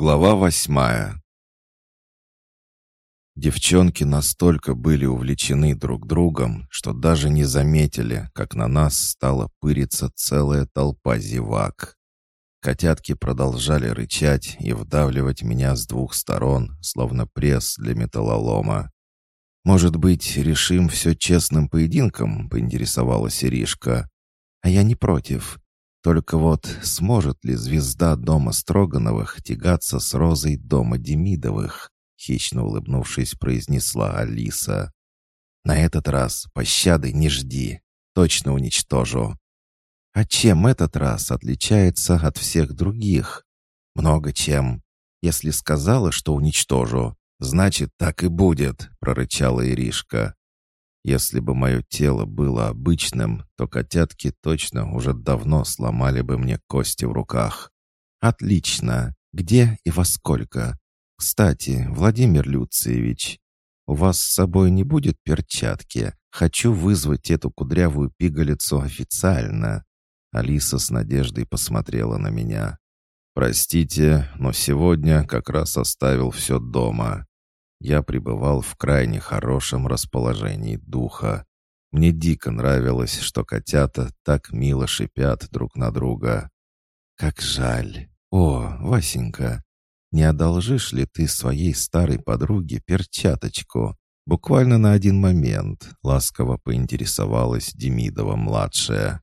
Глава восьмая Девчонки настолько были увлечены друг другом, что даже не заметили, как на нас стала пыриться целая толпа зевак. Котятки продолжали рычать и вдавливать меня с двух сторон, словно пресс для металлолома. «Может быть, решим все честным поединком?» — поинтересовалась Иришка. «А я не против. Только вот сможет ли звезда дома Строгановых тягаться с розой дома Демидовых? Хищно улыбнувшись, произнесла Алиса. На этот раз пощады не жди. Точно уничтожу. А чем этот раз отличается от всех других? Много чем. Если сказала, что уничтожу, значит, так и будет, прорычала Иришка. Если бы мое тело было обычным, то котятки точно уже давно сломали бы мне кости в руках. Отлично. Где и во сколько? Кстати, Владимир Люциевич, у вас с собой не будет перчатки? Хочу вызвать эту кудрявую пигалицу официально. Алиса с надеждой посмотрела на меня. «Простите, но сегодня как раз оставил все дома я пребывал в крайне хорошем расположении духа. Мне дико нравилось, что котята так мило шипят друг на друга. «Как жаль! О, Васенька, не одолжишь ли ты своей старой подруге перчаточку? Буквально на один момент», — ласково поинтересовалась Демидова-младшая.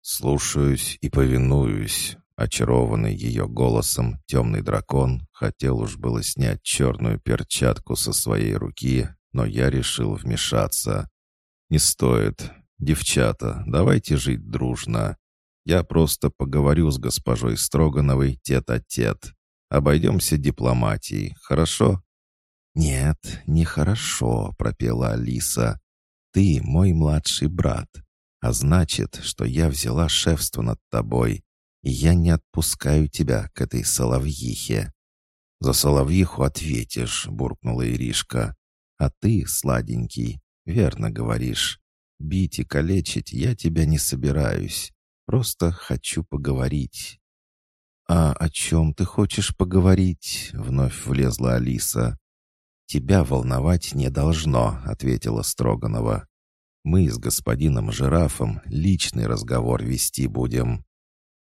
«Слушаюсь и повинуюсь», Очарованный ее голосом, темный дракон хотел уж было снять черную перчатку со своей руки, но я решил вмешаться. «Не стоит. Девчата, давайте жить дружно. Я просто поговорю с госпожой Строгановой тет-а-тет. Обойдемся дипломатией, хорошо?» «Нет, нехорошо», — пропела Алиса. «Ты мой младший брат, а значит, что я взяла шефство над тобой» я не отпускаю тебя к этой соловьихе». «За соловьиху ответишь», — буркнула Иришка. «А ты, сладенький, верно говоришь. Бить и калечить я тебя не собираюсь. Просто хочу поговорить». «А о чем ты хочешь поговорить?» — вновь влезла Алиса. «Тебя волновать не должно», — ответила Строганова. «Мы с господином Жирафом личный разговор вести будем».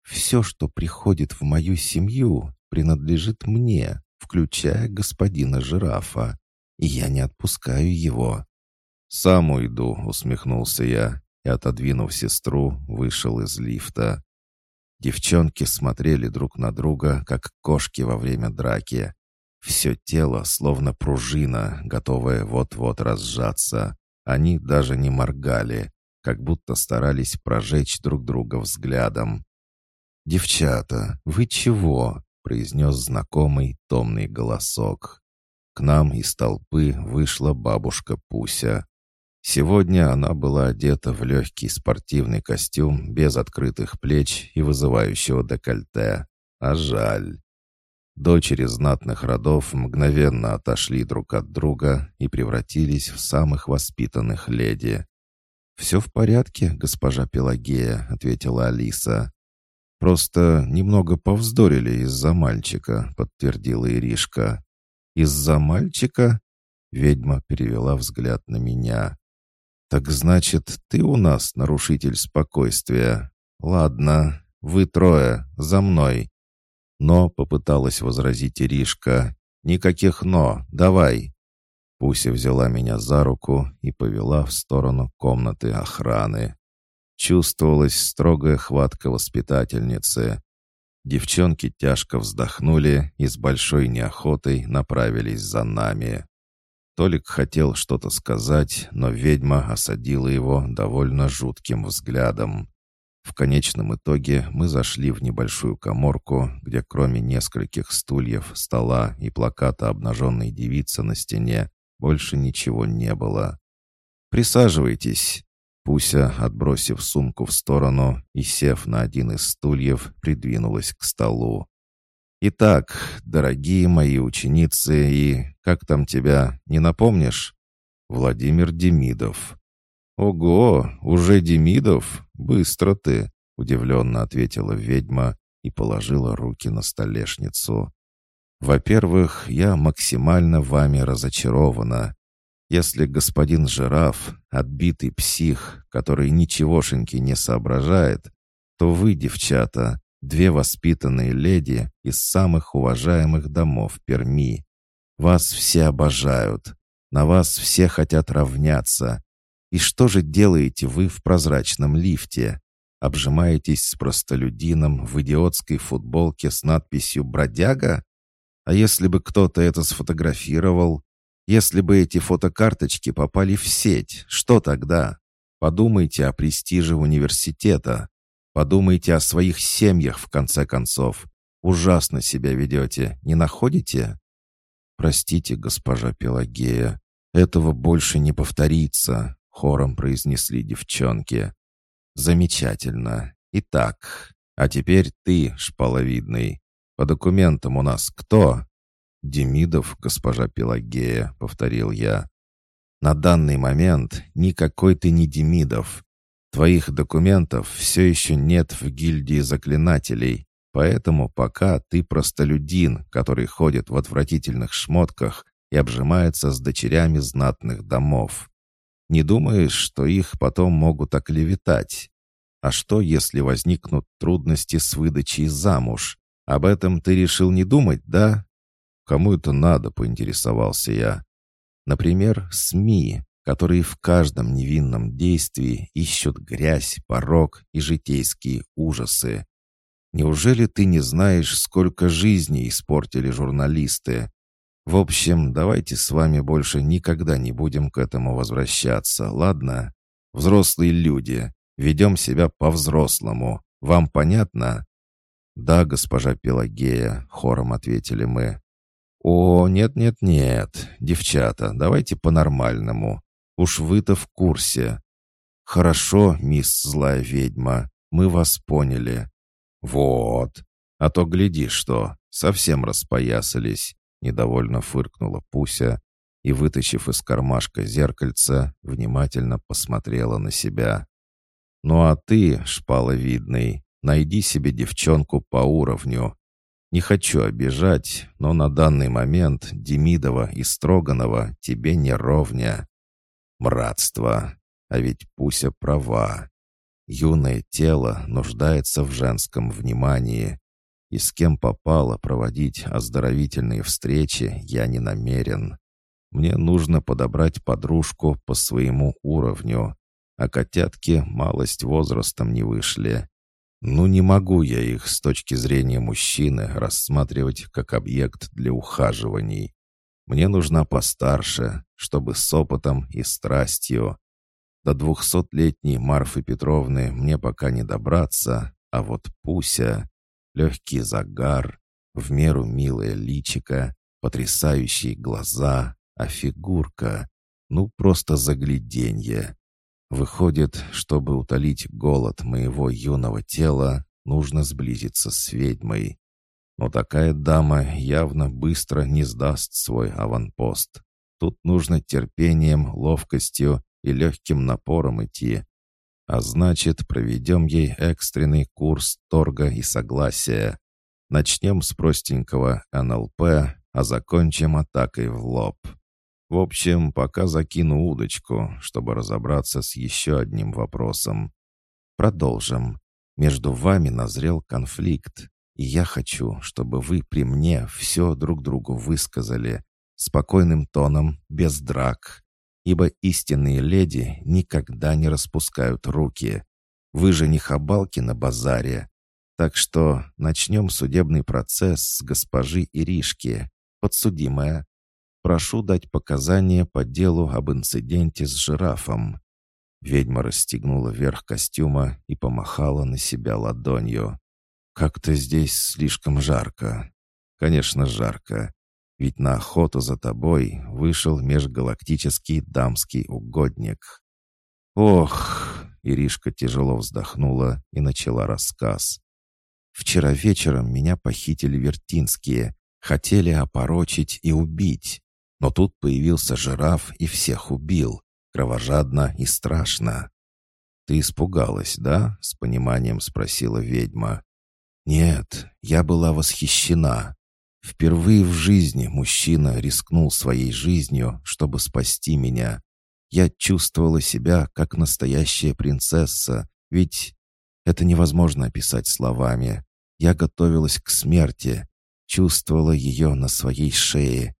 Все, что приходит в мою семью, принадлежит мне, включая господина жирафа, и я не отпускаю его». «Сам уйду», — усмехнулся я и, отодвинув сестру, вышел из лифта. Девчонки смотрели друг на друга, как кошки во время драки. Все тело словно пружина, готовая вот-вот разжаться. Они даже не моргали, как будто старались прожечь друг друга взглядом. «Девчата, вы чего?» — произнес знакомый томный голосок. К нам из толпы вышла бабушка Пуся. Сегодня она была одета в легкий спортивный костюм без открытых плеч и вызывающего декольте. А жаль. Дочери знатных родов мгновенно отошли друг от друга и превратились в самых воспитанных леди. «Все в порядке, госпожа Пелагея», — ответила Алиса. «Просто немного повздорили из-за мальчика», — подтвердила Иришка. «Из-за мальчика?» — ведьма перевела взгляд на меня. «Так значит, ты у нас нарушитель спокойствия. Ладно, вы трое, за мной». Но попыталась возразить Иришка. «Никаких «но», давай». Пуся взяла меня за руку и повела в сторону комнаты охраны. Чувствовалась строгая хватка воспитательницы. Девчонки тяжко вздохнули и с большой неохотой направились за нами. Толик хотел что-то сказать, но ведьма осадила его довольно жутким взглядом. В конечном итоге мы зашли в небольшую коморку, где кроме нескольких стульев, стола и плаката обнаженной девицы на стене больше ничего не было. «Присаживайтесь», Пуся, отбросив сумку в сторону и сев на один из стульев, придвинулась к столу. «Итак, дорогие мои ученицы и... Как там тебя, не напомнишь?» «Владимир Демидов». «Ого, уже Демидов? Быстро ты!» — удивленно ответила ведьма и положила руки на столешницу. Во-первых, я максимально вами разочарована. Если господин жираф — отбитый псих, который ничегошеньки не соображает, то вы, девчата, две воспитанные леди из самых уважаемых домов Перми. Вас все обожают, на вас все хотят равняться. И что же делаете вы в прозрачном лифте? Обжимаетесь с простолюдином в идиотской футболке с надписью «Бродяга»? А если бы кто-то это сфотографировал? Если бы эти фотокарточки попали в сеть, что тогда? Подумайте о престиже университета. Подумайте о своих семьях, в конце концов. Ужасно себя ведете, не находите? Простите, госпожа Пелагея, этого больше не повторится, хором произнесли девчонки. Замечательно. Итак, а теперь ты, шпаловидный. По документам у нас кто? «Демидов, госпожа Пелагея», — повторил я. «На данный момент никакой ты не Демидов. Твоих документов все еще нет в гильдии заклинателей, поэтому пока ты простолюдин, который ходит в отвратительных шмотках и обжимается с дочерями знатных домов. Не думаешь, что их потом могут оклеветать? А что, если возникнут трудности с выдачей замуж? Об этом ты решил не думать, да? Кому это надо, поинтересовался я. Например, СМИ, которые в каждом невинном действии ищут грязь, порог и житейские ужасы. Неужели ты не знаешь, сколько жизней испортили журналисты? В общем, давайте с вами больше никогда не будем к этому возвращаться, ладно? Взрослые люди, ведем себя по-взрослому. Вам понятно?» «Да, госпожа Пелагея», — хором ответили мы. «О, нет-нет-нет, девчата, давайте по-нормальному. Уж вы-то в курсе». «Хорошо, мисс злая ведьма, мы вас поняли». «Вот, а то гляди что, совсем распоясались», — недовольно фыркнула Пуся и, вытащив из кармашка зеркальце, внимательно посмотрела на себя. «Ну а ты, шпаловидный, найди себе девчонку по уровню, не хочу обижать, но на данный момент Демидова и Строганова тебе не ровня. Мратство. А ведь Пуся права. Юное тело нуждается в женском внимании. И с кем попало проводить оздоровительные встречи, я не намерен. Мне нужно подобрать подружку по своему уровню, а котятки малость возрастом не вышли. Ну не могу я их с точки зрения мужчины рассматривать как объект для ухаживаний. Мне нужна постарше, чтобы с опытом и страстью. До двухсотлетней Марфы Петровны мне пока не добраться, а вот Пуся, легкий загар, в меру милое личико, потрясающие глаза, а фигурка, ну просто загляденье. Выходит, чтобы утолить голод моего юного тела, нужно сблизиться с ведьмой. Но такая дама явно быстро не сдаст свой аванпост. Тут нужно терпением, ловкостью и легким напором идти. А значит, проведем ей экстренный курс торга и согласия. Начнем с простенького НЛП, а закончим атакой в лоб. В общем, пока закину удочку, чтобы разобраться с еще одним вопросом. Продолжим. Между вами назрел конфликт, и я хочу, чтобы вы при мне все друг другу высказали, спокойным тоном, без драк. Ибо истинные леди никогда не распускают руки. Вы же не хабалки на базаре. Так что начнем судебный процесс с госпожи Иришки. Подсудимая, Прошу дать показания по делу об инциденте с жирафом». Ведьма расстегнула верх костюма и помахала на себя ладонью. «Как-то здесь слишком жарко». «Конечно, жарко. Ведь на охоту за тобой вышел межгалактический дамский угодник». «Ох!» — Иришка тяжело вздохнула и начала рассказ. «Вчера вечером меня похитили вертинские, хотели опорочить и убить. Но тут появился жираф и всех убил, кровожадно и страшно. «Ты испугалась, да?» — с пониманием спросила ведьма. «Нет, я была восхищена. Впервые в жизни мужчина рискнул своей жизнью, чтобы спасти меня. Я чувствовала себя как настоящая принцесса, ведь это невозможно описать словами. Я готовилась к смерти, чувствовала ее на своей шее.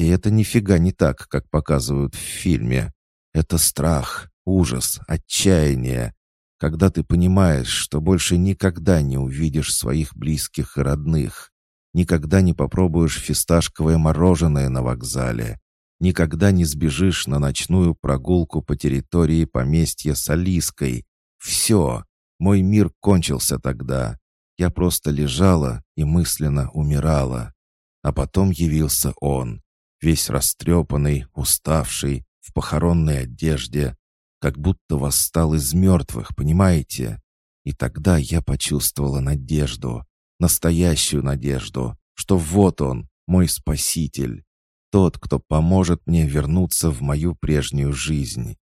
И это нифига не так, как показывают в фильме. Это страх, ужас, отчаяние. Когда ты понимаешь, что больше никогда не увидишь своих близких и родных. Никогда не попробуешь фисташковое мороженое на вокзале. Никогда не сбежишь на ночную прогулку по территории поместья с Алиской. Все, мой мир кончился тогда. Я просто лежала и мысленно умирала. А потом явился он, весь растрепанный, уставший, в похоронной одежде, как будто восстал из мертвых, понимаете? И тогда я почувствовала надежду, настоящую надежду, что вот он, мой спаситель, тот, кто поможет мне вернуться в мою прежнюю жизнь.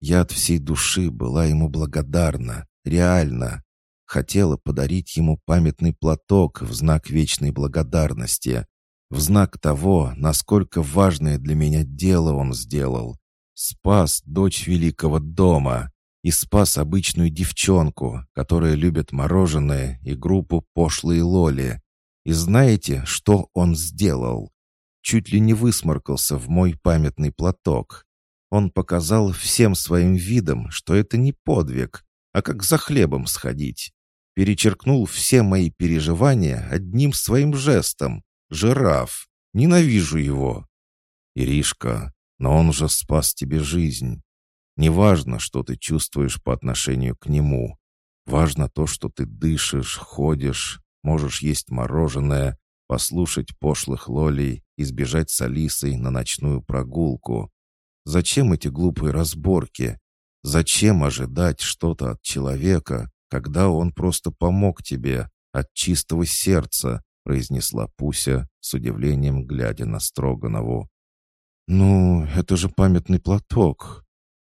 Я от всей души была ему благодарна, реально. Хотела подарить ему памятный платок в знак вечной благодарности, в знак того, насколько важное для меня дело он сделал. Спас дочь великого дома и спас обычную девчонку, которая любит мороженое и группу «Пошлые Лоли». И знаете, что он сделал? чуть ли не высморкался в мой памятный платок. Он показал всем своим видом, что это не подвиг, а как за хлебом сходить. Перечеркнул все мои переживания одним своим жестом. «Жираф! Ненавижу его!» «Иришка, но он же спас тебе жизнь. Неважно, что ты чувствуешь по отношению к нему. Важно то, что ты дышишь, ходишь, можешь есть мороженое, послушать пошлых лолей и сбежать с Алисой на ночную прогулку. Зачем эти глупые разборки? Зачем ожидать что-то от человека, когда он просто помог тебе от чистого сердца, произнесла Пуся с удивлением, глядя на Строганову. «Ну, это же памятный платок».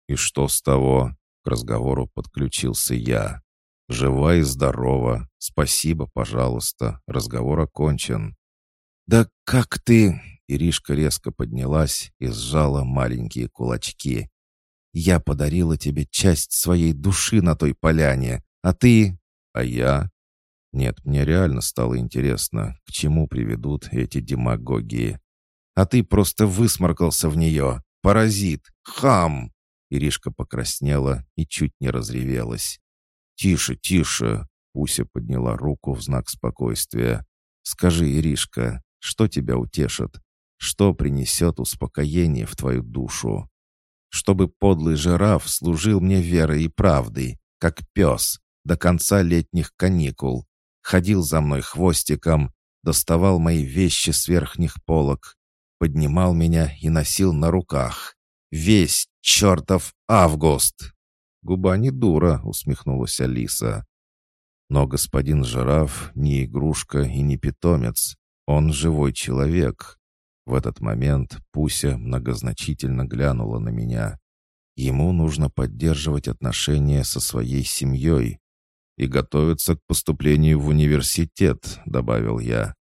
«И что с того?» К разговору подключился я. «Жива и здорова. Спасибо, пожалуйста. Разговор окончен». «Да как ты...» Иришка резко поднялась и сжала маленькие кулачки. «Я подарила тебе часть своей души на той поляне, а ты...» «А я...» «Нет, мне реально стало интересно, к чему приведут эти демагогии. А ты просто высморкался в нее. Паразит! Хам!» Иришка покраснела и чуть не разревелась. «Тише, тише!» Пуся подняла руку в знак спокойствия. «Скажи, Иришка, что тебя утешит? Что принесет успокоение в твою душу? Чтобы подлый жираф служил мне верой и правдой, как пес, до конца летних каникул. Ходил за мной хвостиком, доставал мои вещи с верхних полок, поднимал меня и носил на руках. Весь чертов август!» «Губа не дура», — усмехнулась Алиса. «Но господин жираф не игрушка и не питомец. Он живой человек. В этот момент Пуся многозначительно глянула на меня. Ему нужно поддерживать отношения со своей семьей и готовиться к поступлению в университет, добавил я.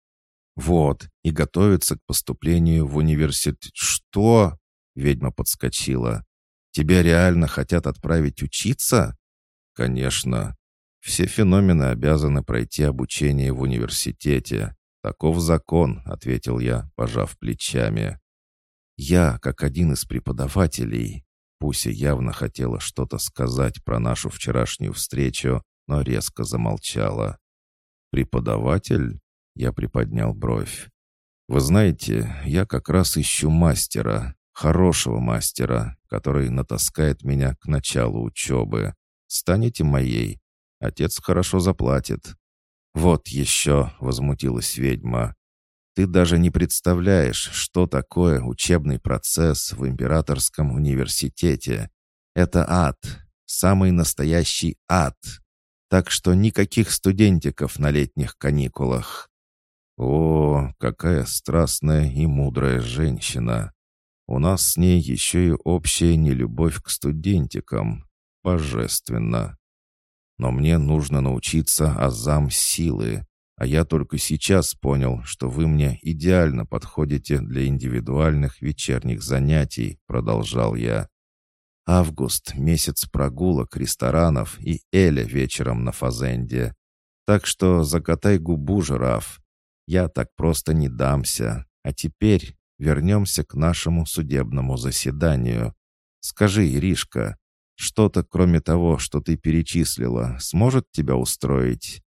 Вот, и готовиться к поступлению в университет. Что? Ведьма подскочила. Тебя реально хотят отправить учиться? Конечно. Все феномены обязаны пройти обучение в университете. «Таков закон», — ответил я, пожав плечами. «Я, как один из преподавателей...» Пуся явно хотела что-то сказать про нашу вчерашнюю встречу, но резко замолчала. «Преподаватель?» — я приподнял бровь. «Вы знаете, я как раз ищу мастера, хорошего мастера, который натаскает меня к началу учебы. Станете моей. Отец хорошо заплатит. «Вот еще», — возмутилась ведьма. «Ты даже не представляешь, что такое учебный процесс в Императорском университете. Это ад, самый настоящий ад. Так что никаких студентиков на летних каникулах». «О, какая страстная и мудрая женщина! У нас с ней еще и общая нелюбовь к студентикам. Божественно!» Но мне нужно научиться азам силы, А я только сейчас понял, что вы мне идеально подходите для индивидуальных вечерних занятий, продолжал я. Август — месяц прогулок, ресторанов и Эля вечером на Фазенде. Так что закатай губу, жираф. Я так просто не дамся. А теперь вернемся к нашему судебному заседанию. Скажи, Иришка, что-то, кроме того, что ты перечислила, сможет тебя устроить?»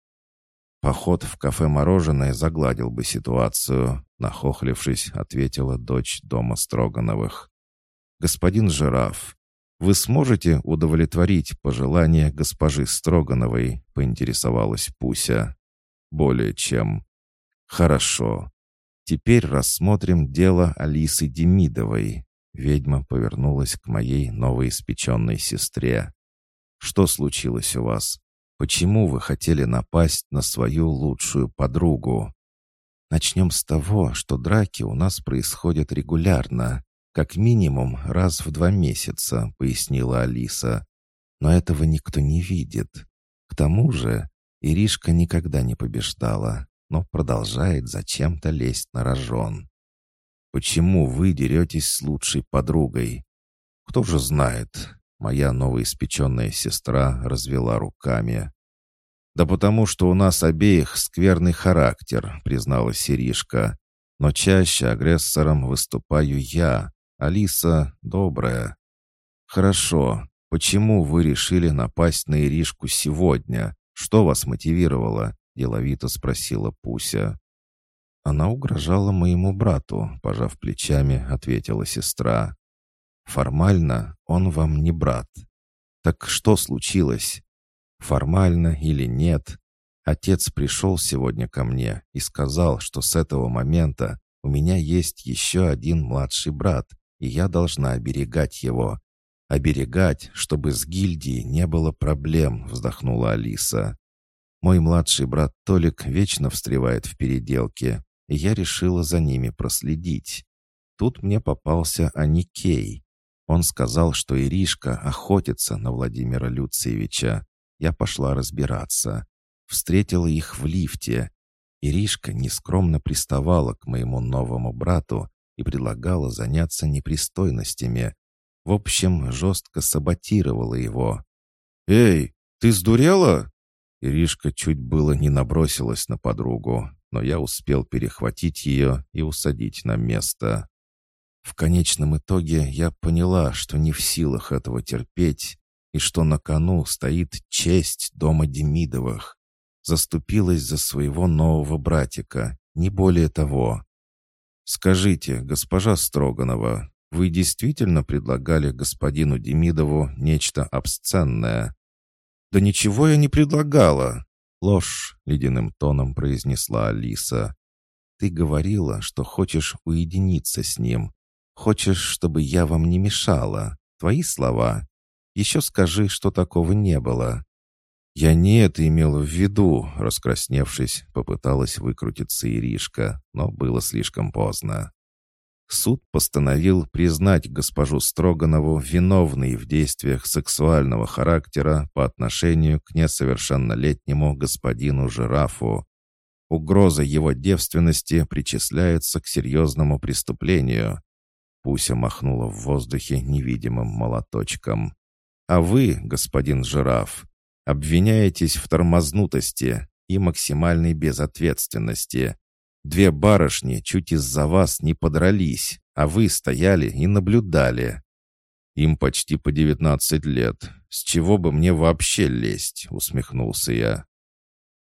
Поход в кафе «Мороженое» загладил бы ситуацию, нахохлившись, ответила дочь дома Строгановых. «Господин Жираф, вы сможете удовлетворить пожелания госпожи Строгановой?» — поинтересовалась Пуся. «Более чем». «Хорошо. Теперь рассмотрим дело Алисы Демидовой. Ведьма повернулась к моей новоиспеченной сестре. «Что случилось у вас? Почему вы хотели напасть на свою лучшую подругу?» «Начнем с того, что драки у нас происходят регулярно, как минимум раз в два месяца», — пояснила Алиса. «Но этого никто не видит. К тому же Иришка никогда не побеждала, но продолжает зачем-то лезть на рожон. Почему вы деретесь с лучшей подругой? Кто же знает? Моя новоиспеченная сестра развела руками. «Да потому что у нас обеих скверный характер», — призналась Сиришка. «Но чаще агрессором выступаю я. Алиса добрая». «Хорошо. Почему вы решили напасть на Иришку сегодня? Что вас мотивировало?» — деловито спросила Пуся. Она угрожала моему брату, пожав плечами, ответила сестра. Формально он вам не брат. Так что случилось? Формально или нет? Отец пришел сегодня ко мне и сказал, что с этого момента у меня есть еще один младший брат, и я должна оберегать его. Оберегать, чтобы с гильдией не было проблем, вздохнула Алиса. Мой младший брат Толик вечно встревает в переделки, и я решила за ними проследить. Тут мне попался Аникей. Он сказал, что Иришка охотится на Владимира Люциевича. Я пошла разбираться. Встретила их в лифте. Иришка нескромно приставала к моему новому брату и предлагала заняться непристойностями. В общем, жестко саботировала его. «Эй, ты сдурела?» Иришка чуть было не набросилась на подругу, но я успел перехватить ее и усадить на место. В конечном итоге я поняла, что не в силах этого терпеть, и что на кону стоит честь дома Демидовых. Заступилась за своего нового братика, не более того. «Скажите, госпожа Строганова, вы действительно предлагали господину Демидову нечто обсценное?» «Да ничего я не предлагала. «Ложь», — ледяным тоном произнесла Алиса. «Ты говорила, что хочешь уединиться с ним. Хочешь, чтобы я вам не мешала. Твои слова. Еще скажи, что такого не было». «Я не это имела в виду», — раскрасневшись, попыталась выкрутиться Иришка, но было слишком поздно. Суд постановил признать госпожу Строганову виновной в действиях сексуального характера по отношению к несовершеннолетнему господину Жирафу. Угроза его девственности причисляется к серьезному преступлению. Пуся махнула в воздухе невидимым молоточком. «А вы, господин Жираф, обвиняетесь в тормознутости и максимальной безответственности. Две барышни чуть из-за вас не подрались, а вы стояли и наблюдали. Им почти по девятнадцать лет. С чего бы мне вообще лезть?» — усмехнулся я.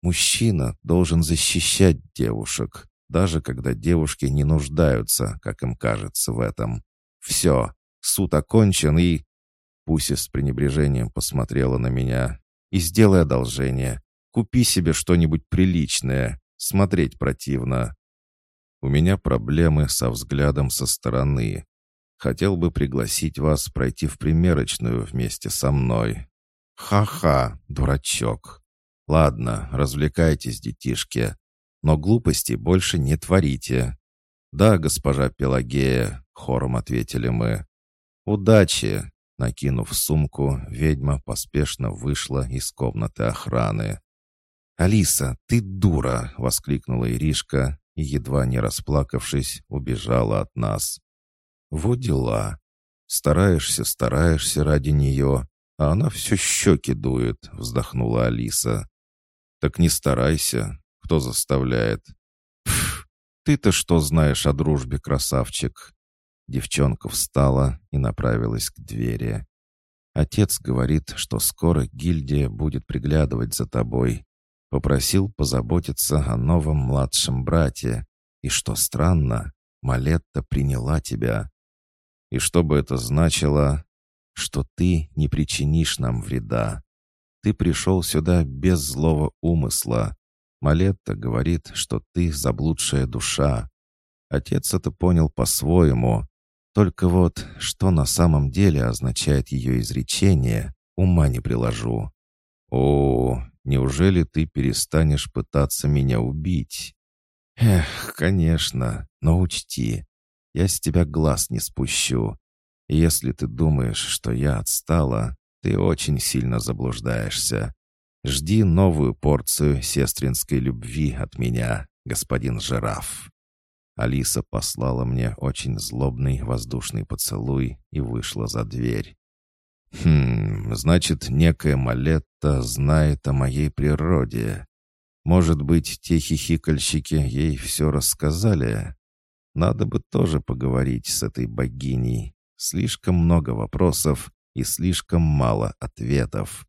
«Мужчина должен защищать девушек, даже когда девушки не нуждаются, как им кажется в этом. Все, суд окончен и...» Пуся с пренебрежением посмотрела на меня. «И сделай одолжение. Купи себе что-нибудь приличное. Смотреть противно. У меня проблемы со взглядом со стороны. Хотел бы пригласить вас пройти в примерочную вместе со мной. Ха-ха, дурачок. Ладно, развлекайтесь, детишки. Но глупости больше не творите. Да, госпожа Пелагея, хором ответили мы. Удачи! Накинув сумку, ведьма поспешно вышла из комнаты охраны. «Алиса, ты дура!» — воскликнула Иришка и, едва не расплакавшись, убежала от нас. «Вот дела. Стараешься, стараешься ради нее, а она все щеки дует», — вздохнула Алиса. «Так не старайся. Кто заставляет?» ты-то что знаешь о дружбе, красавчик?» Девчонка встала и направилась к двери. «Отец говорит, что скоро гильдия будет приглядывать за тобой. Попросил позаботиться о новом младшем брате. И что странно, Малетта приняла тебя. И что бы это значило? Что ты не причинишь нам вреда. Ты пришел сюда без злого умысла. Малетта говорит, что ты заблудшая душа. Отец это понял по-своему. Только вот, что на самом деле означает ее изречение, ума не приложу. О, неужели ты перестанешь пытаться меня убить? Эх, конечно, но учти, я с тебя глаз не спущу. И если ты думаешь, что я отстала, ты очень сильно заблуждаешься. Жди новую порцию сестринской любви от меня, господин жираф». Алиса послала мне очень злобный воздушный поцелуй и вышла за дверь. «Хм, значит, некая Малетта знает о моей природе. Может быть, те хихикальщики ей все рассказали? Надо бы тоже поговорить с этой богиней. Слишком много вопросов и слишком мало ответов.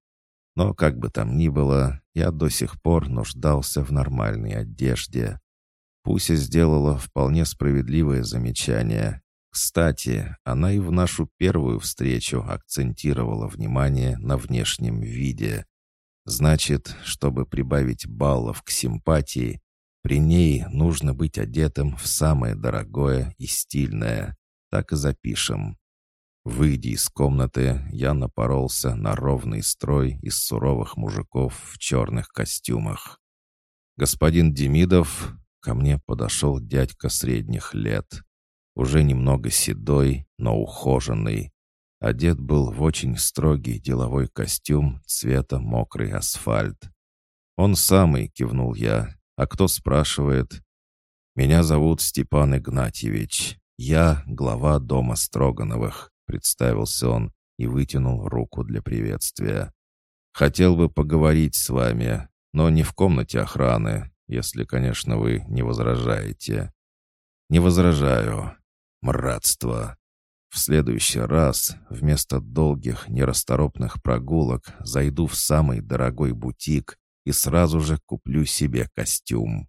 Но, как бы там ни было, я до сих пор нуждался в нормальной одежде. Пуся сделала вполне справедливое замечание. Кстати, она и в нашу первую встречу акцентировала внимание на внешнем виде. Значит, чтобы прибавить баллов к симпатии, при ней нужно быть одетым в самое дорогое и стильное. Так и запишем. Выйдя из комнаты, я напоролся на ровный строй из суровых мужиков в черных костюмах. «Господин Демидов!» — ко мне подошел дядька средних лет. Уже немного седой, но ухоженный. Одет был в очень строгий деловой костюм цвета мокрый асфальт. «Он самый», — кивнул я. «А кто спрашивает?» «Меня зовут Степан Игнатьевич. Я глава дома Строгановых. — представился он и вытянул руку для приветствия. «Хотел бы поговорить с вами, но не в комнате охраны, если, конечно, вы не возражаете». «Не возражаю. Мратство. В следующий раз вместо долгих нерасторопных прогулок зайду в самый дорогой бутик и сразу же куплю себе костюм».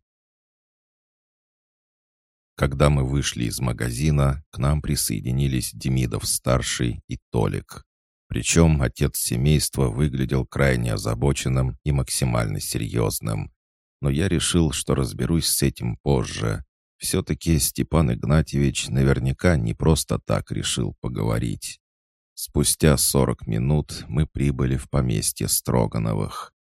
Когда мы вышли из магазина, к нам присоединились Демидов-старший и Толик. Причем отец семейства выглядел крайне озабоченным и максимально серьезным. Но я решил, что разберусь с этим позже. Все-таки Степан Игнатьевич наверняка не просто так решил поговорить. Спустя сорок минут мы прибыли в поместье Строгановых.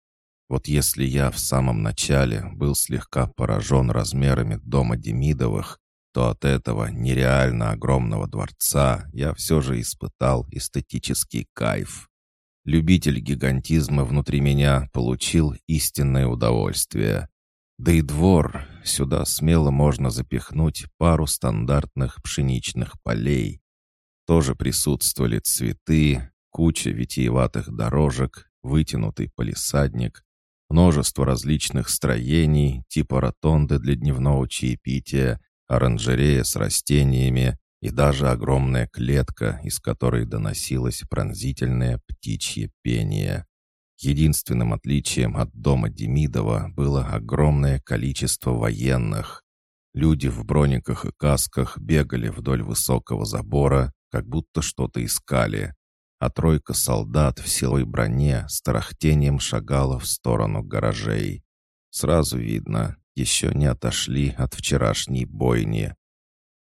Вот если я в самом начале был слегка поражен размерами дома Демидовых, то от этого нереально огромного дворца я все же испытал эстетический кайф. Любитель гигантизма внутри меня получил истинное удовольствие. Да и двор, сюда смело можно запихнуть пару стандартных пшеничных полей. Тоже присутствовали цветы, куча витиеватых дорожек, вытянутый полисадник, множество различных строений типа ротонды для дневного чаепития оранжерея с растениями и даже огромная клетка, из которой доносилось пронзительное птичье пение. Единственным отличием от дома Демидова было огромное количество военных. Люди в брониках и касках бегали вдоль высокого забора, как будто что-то искали, а тройка солдат в силой броне с тарахтением шагала в сторону гаражей. Сразу видно, еще не отошли от вчерашней бойни.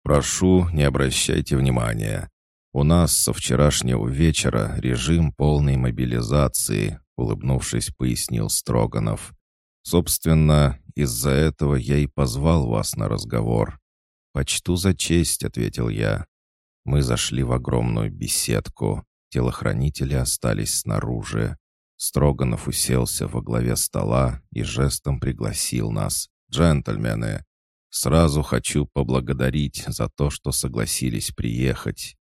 «Прошу, не обращайте внимания. У нас со вчерашнего вечера режим полной мобилизации», улыбнувшись, пояснил Строганов. «Собственно, из-за этого я и позвал вас на разговор». «Почту за честь», — ответил я. Мы зашли в огромную беседку. Телохранители остались снаружи. Строганов уселся во главе стола и жестом пригласил нас. «Джентльмены, сразу хочу поблагодарить за то, что согласились приехать.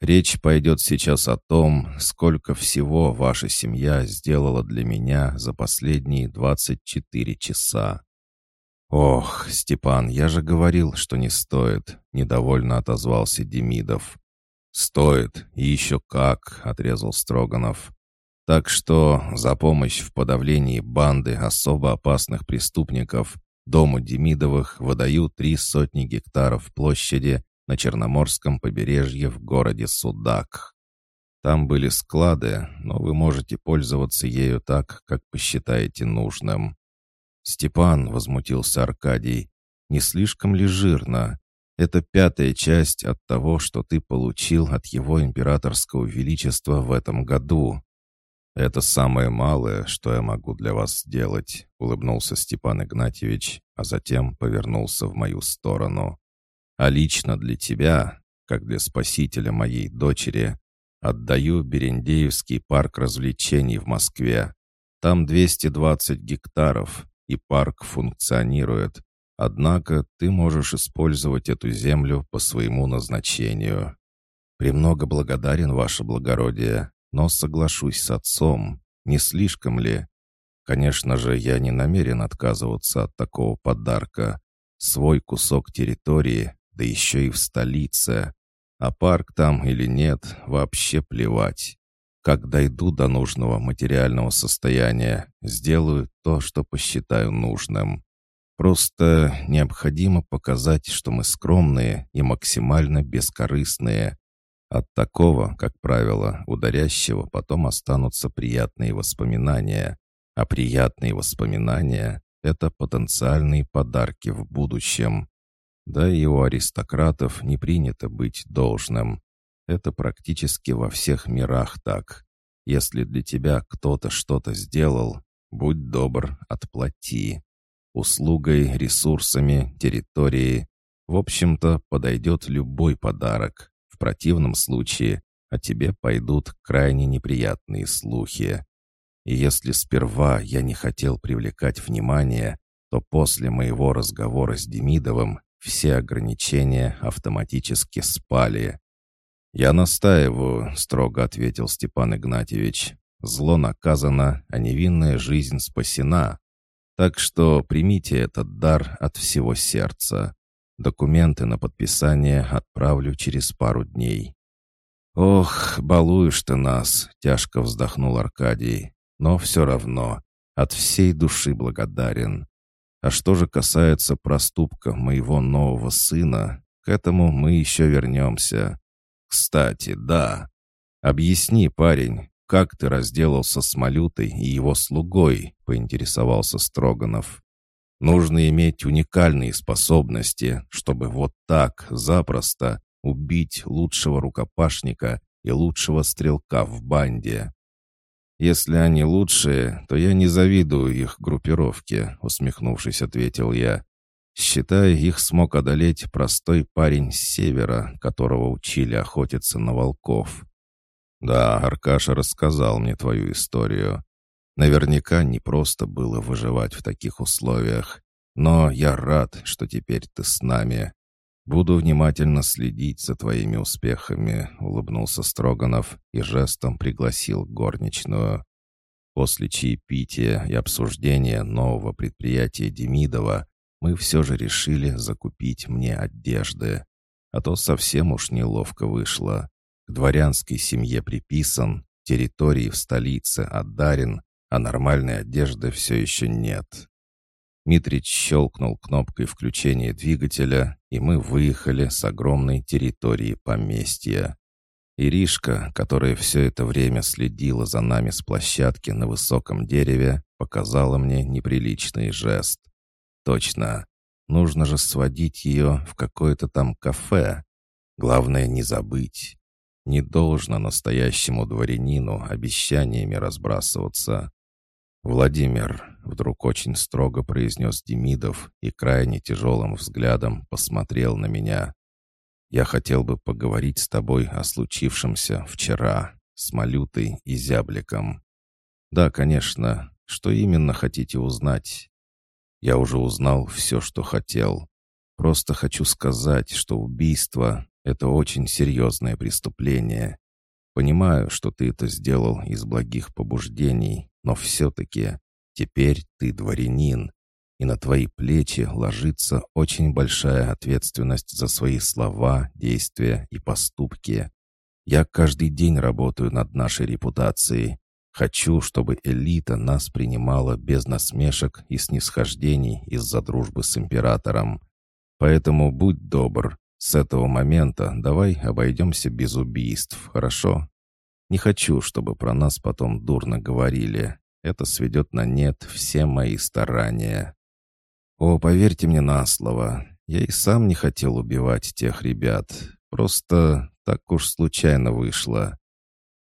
Речь пойдет сейчас о том, сколько всего ваша семья сделала для меня за последние 24 часа. «Ох, Степан, я же говорил, что не стоит», — недовольно отозвался Демидов. «Стоит, и еще как», — отрезал Строганов. «Так что за помощь в подавлении банды особо опасных преступников дому Демидовых выдаю три сотни гектаров площади на Черноморском побережье в городе Судак. Там были склады, но вы можете пользоваться ею так, как посчитаете нужным. «Степан», — возмутился Аркадий, — «не слишком ли жирно? Это пятая часть от того, что ты получил от его императорского величества в этом году». «Это самое малое, что я могу для вас сделать», — улыбнулся Степан Игнатьевич, а затем повернулся в мою сторону. «А лично для тебя, как для спасителя моей дочери, отдаю Берендеевский парк развлечений в Москве. Там 220 гектаров, и парк функционирует. Однако ты можешь использовать эту землю по своему назначению. Премного благодарен, ваше благородие, но соглашусь с отцом. Не слишком ли? Конечно же, я не намерен отказываться от такого подарка. Свой кусок территории, да еще и в столице. А парк там или нет, вообще плевать. Как дойду до нужного материального состояния, сделаю то, что посчитаю нужным. Просто необходимо показать, что мы скромные и максимально бескорыстные. От такого, как правило, ударящего потом останутся приятные воспоминания. А приятные воспоминания — это потенциальные подарки в будущем. Да и у аристократов не принято быть должным. Это практически во всех мирах так. Если для тебя кто-то что-то сделал, будь добр, отплати. Услугой, ресурсами, территорией. В общем-то, подойдет любой подарок. Противном случае о тебе пойдут крайне неприятные слухи. И если сперва я не хотел привлекать внимание, то после моего разговора с Демидовым все ограничения автоматически спали. «Я настаиваю», — строго ответил Степан Игнатьевич. «Зло наказано, а невинная жизнь спасена. Так что примите этот дар от всего сердца. Документы на подписание отправлю через пару дней». «Ох, балуешь ты нас», — тяжко вздохнул Аркадий. «Но все равно, от всей души благодарен. А что же касается проступка моего нового сына, к этому мы еще вернемся. «Кстати, да. Объясни, парень, как ты разделался с Малютой и его слугой?» — поинтересовался Строганов. «Нужно иметь уникальные способности, чтобы вот так, запросто, убить лучшего рукопашника и лучшего стрелка в банде». «Если они лучшие, то я не завидую их группировке», — усмехнувшись, ответил я. Считай, их смог одолеть простой парень с севера, которого учили охотиться на волков. Да, Аркаша рассказал мне твою историю. Наверняка не просто было выживать в таких условиях. Но я рад, что теперь ты с нами. Буду внимательно следить за твоими успехами», — улыбнулся Строганов и жестом пригласил горничную. После чаепития и обсуждения нового предприятия Демидова мы все же решили закупить мне одежды. А то совсем уж неловко вышло. К дворянской семье приписан, территории в столице отдарен, а нормальной одежды все еще нет. Митрич щелкнул кнопкой включения двигателя, и мы выехали с огромной территории поместья. Иришка, которая все это время следила за нами с площадки на высоком дереве, показала мне неприличный жест. Точно. Нужно же сводить ее в какое-то там кафе. Главное не забыть. Не должно настоящему дворянину обещаниями разбрасываться. «Владимир», — вдруг очень строго произнес Демидов и крайне тяжелым взглядом посмотрел на меня. «Я хотел бы поговорить с тобой о случившемся вчера с Малютой и Зябликом». «Да, конечно. Что именно хотите узнать?» «Я уже узнал все, что хотел. Просто хочу сказать, что убийство — это очень серьезное преступление. Понимаю, что ты это сделал из благих побуждений, но все-таки теперь ты дворянин, и на твои плечи ложится очень большая ответственность за свои слова, действия и поступки. Я каждый день работаю над нашей репутацией. Хочу, чтобы элита нас принимала без насмешек и снисхождений из-за дружбы с императором. Поэтому будь добр, с этого момента давай обойдемся без убийств, хорошо? Не хочу, чтобы про нас потом дурно говорили. Это сведет на нет все мои старания. О, поверьте мне на слово, я и сам не хотел убивать тех ребят. Просто так уж случайно вышло.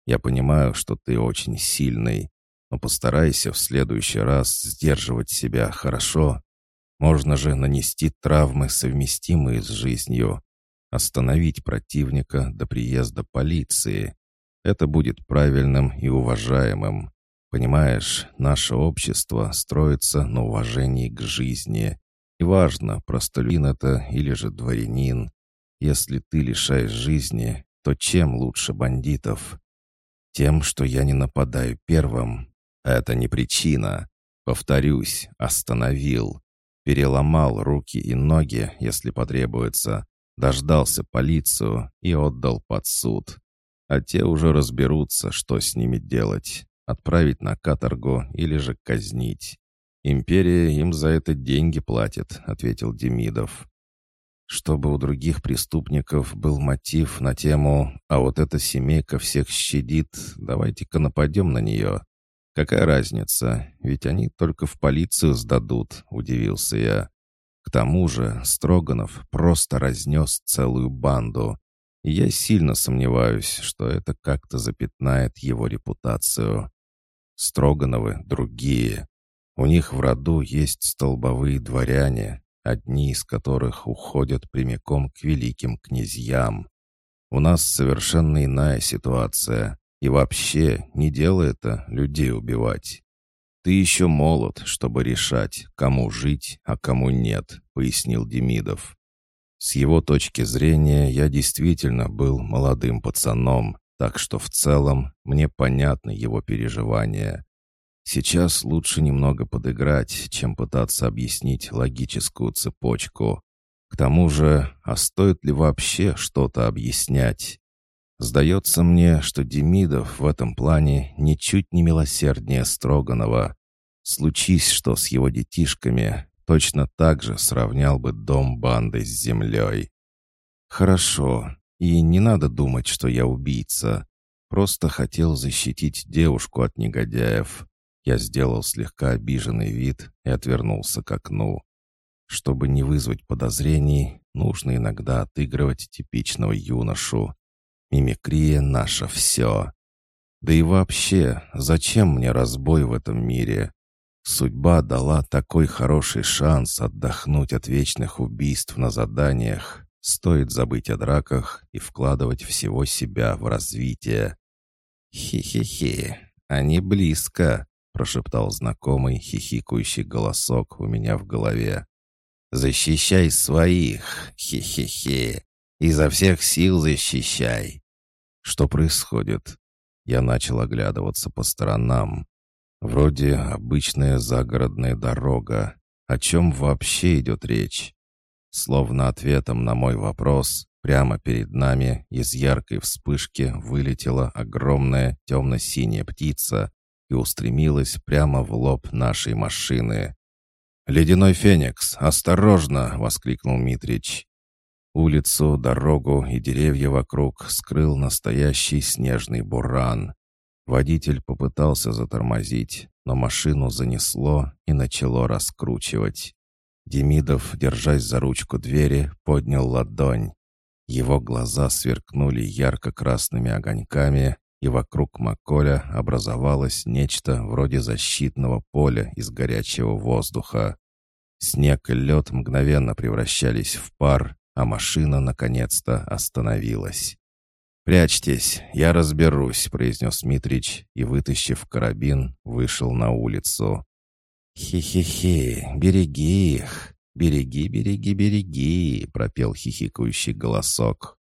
Я понимаю, что ты очень сильный, но постарайся в следующий раз сдерживать себя хорошо. Можно же нанести травмы, совместимые с жизнью, остановить противника до приезда полиции. Это будет правильным и уважаемым. Понимаешь, наше общество строится на уважении к жизни. И важно, простолюдин это или же дворянин. Если ты лишаешь жизни, то чем лучше бандитов? Тем, что я не нападаю первым. Это не причина. Повторюсь, остановил. Переломал руки и ноги, если потребуется. Дождался полицию и отдал под суд. А те уже разберутся, что с ними делать отправить на каторгу или же казнить. «Империя им за это деньги платит», — ответил Демидов. «Чтобы у других преступников был мотив на тему «а вот эта семейка всех щадит, давайте-ка нападем на нее». «Какая разница? Ведь они только в полицию сдадут», — удивился я. К тому же Строганов просто разнес целую банду, и я сильно сомневаюсь, что это как-то запятнает его репутацию. Строгановы другие. У них в роду есть столбовые дворяне, одни из которых уходят прямиком к великим князьям. У нас совершенно иная ситуация, и вообще не дело это людей убивать. «Ты еще молод, чтобы решать, кому жить, а кому нет», — пояснил Демидов. С его точки зрения я действительно был молодым пацаном, так что в целом мне понятны его переживания. Сейчас лучше немного подыграть, чем пытаться объяснить логическую цепочку. К тому же, а стоит ли вообще что-то объяснять? Сдается мне, что Демидов в этом плане ничуть не милосерднее Строганова. Случись что с его детишками, точно так же сравнял бы дом банды с землей. Хорошо, и не надо думать, что я убийца. Просто хотел защитить девушку от негодяев. Я сделал слегка обиженный вид и отвернулся к окну. Чтобы не вызвать подозрений, нужно иногда отыгрывать типичного юношу. Мимикрия — наше все. Да и вообще, зачем мне разбой в этом мире? Судьба дала такой хороший шанс отдохнуть от вечных убийств на заданиях. Стоит забыть о драках и вкладывать всего себя в развитие. «Хи-хи-хи, они близко», — прошептал знакомый хихикающий голосок у меня в голове. «Защищай своих, хи-хи-хи, изо всех сил защищай». «Что происходит?» Я начал оглядываться по сторонам. Вроде обычная загородная дорога. О чем вообще идет речь? Словно ответом на мой вопрос, прямо перед нами из яркой вспышки вылетела огромная темно-синяя птица и устремилась прямо в лоб нашей машины. «Ледяной феникс! Осторожно!» — воскликнул Митрич. Улицу, дорогу и деревья вокруг скрыл настоящий снежный буран. Водитель попытался затормозить, но машину занесло и начало раскручивать. Демидов, держась за ручку двери, поднял ладонь. Его глаза сверкнули ярко-красными огоньками, и вокруг Маколя образовалось нечто вроде защитного поля из горячего воздуха. Снег и лед мгновенно превращались в пар, а машина наконец-то остановилась. «Прячьтесь, я разберусь», — произнес Митрич и, вытащив карабин, вышел на улицу. «Хи-хи-хи, береги их, береги, береги, береги», — пропел хихикающий голосок.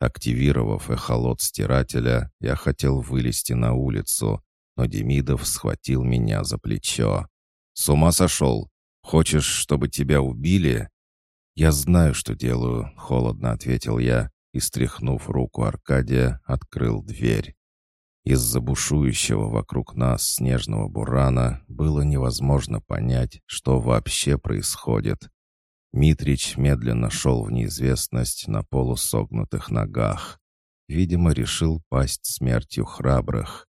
Активировав эхолот стирателя, я хотел вылезти на улицу, но Демидов схватил меня за плечо. «С ума сошел? Хочешь, чтобы тебя убили?» «Я знаю, что делаю», — холодно ответил я и, стряхнув руку Аркадия, открыл дверь. Из-за бушующего вокруг нас снежного бурана было невозможно понять, что вообще происходит. Митрич медленно шел в неизвестность на полусогнутых ногах. Видимо, решил пасть смертью храбрых.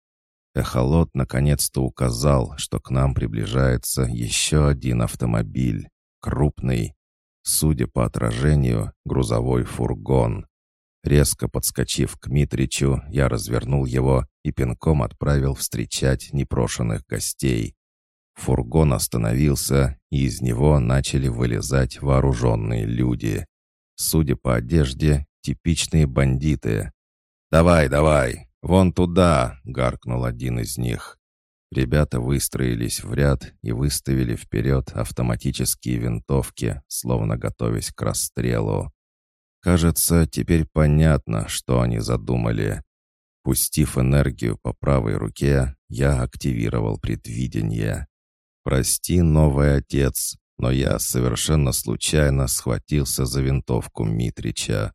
Эхолот наконец-то указал, что к нам приближается еще один автомобиль. Крупный. Судя по отражению, грузовой фургон. Резко подскочив к Митричу, я развернул его и пинком отправил встречать непрошенных гостей. Фургон остановился, и из него начали вылезать вооруженные люди. Судя по одежде, типичные бандиты. «Давай, давай! Вон туда!» — гаркнул один из них. Ребята выстроились в ряд и выставили вперед автоматические винтовки, словно готовясь к расстрелу. Кажется, теперь понятно, что они задумали. Пустив энергию по правой руке, я активировал предвидение. «Прости, новый отец, но я совершенно случайно схватился за винтовку Митрича.